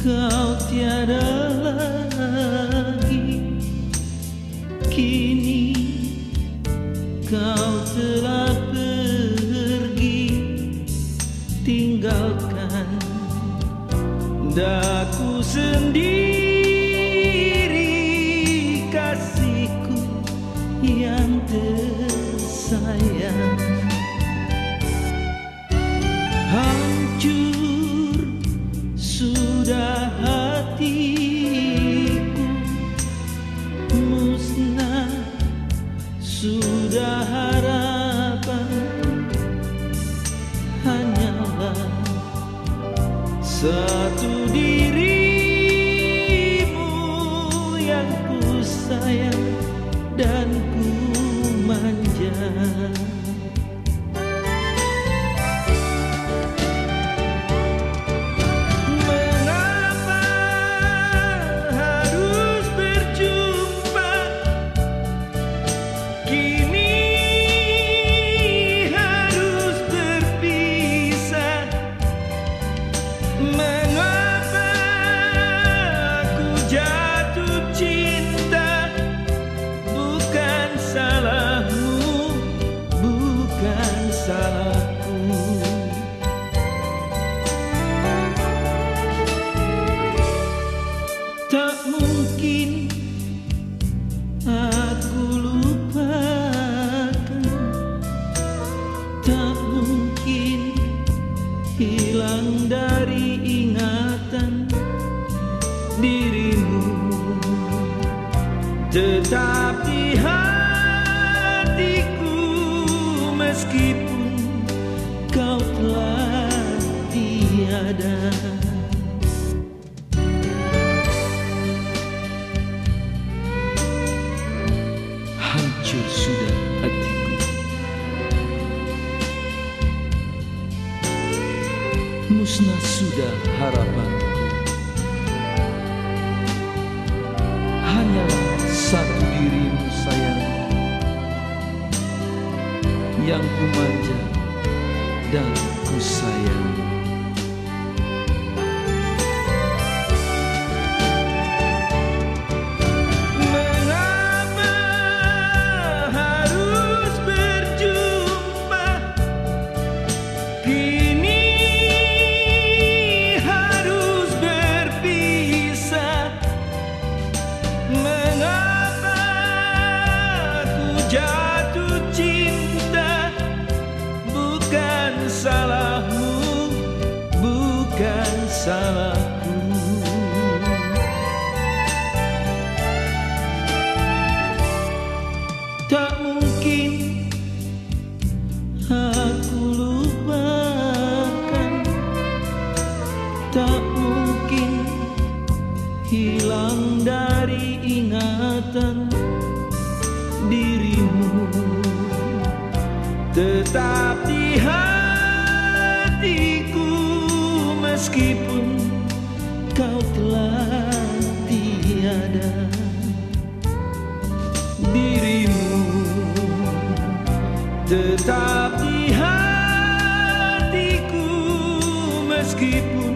kau tiada lagi. Kini kau telah sudah hanyalah satu dirimu yang ku sayang dan ku manja. Tak mungkin hilang dari ingatan dirimu. Tetap di hatiku meskipun kau telah tiada. Hancur sudah Musnah sudah harapanku Hanyalah satu dirimu sayang Yang ku manja dan ku sayang jatuh cinta Bukan salahmu Bukan salahku. Tak mungkin aku lupakan. Tak mungkin hilang dari ingatan Tetap di hatiku meskipun kau telah tiada dirimu tetap di hatiku meskipun